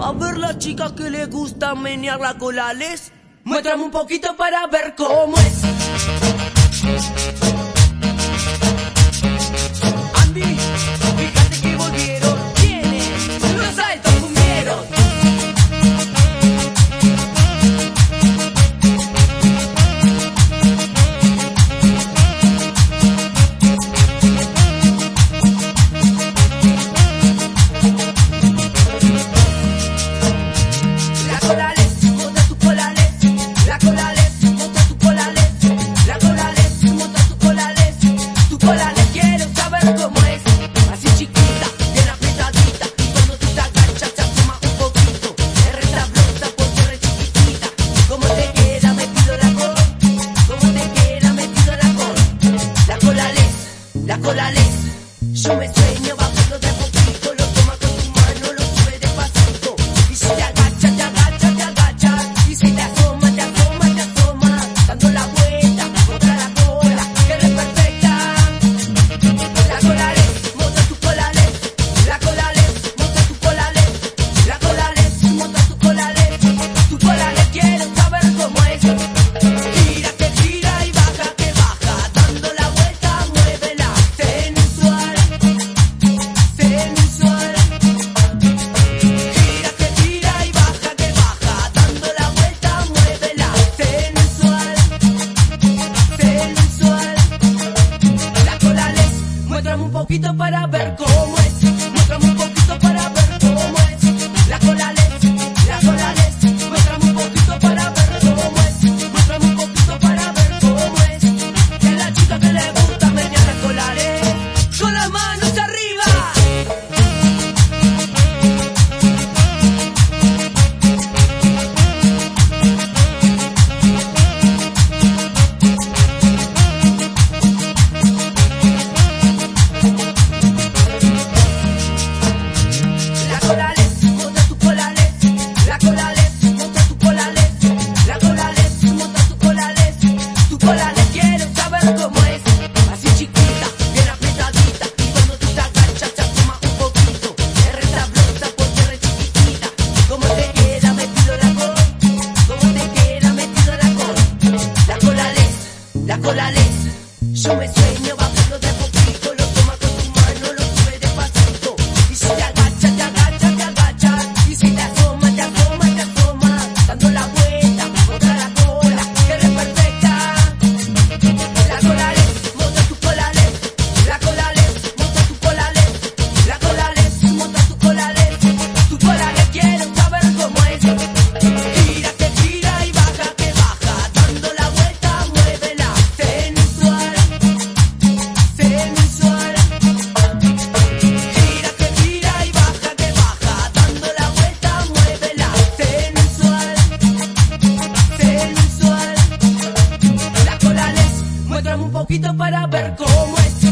A ver las chicas que le gusta menear la colales. Muéstrame un poquito para ver cómo es. la cola les. Yo me sueño bajo ojito para ver cómo. dólares. Yo me. poquito para ver cómo es.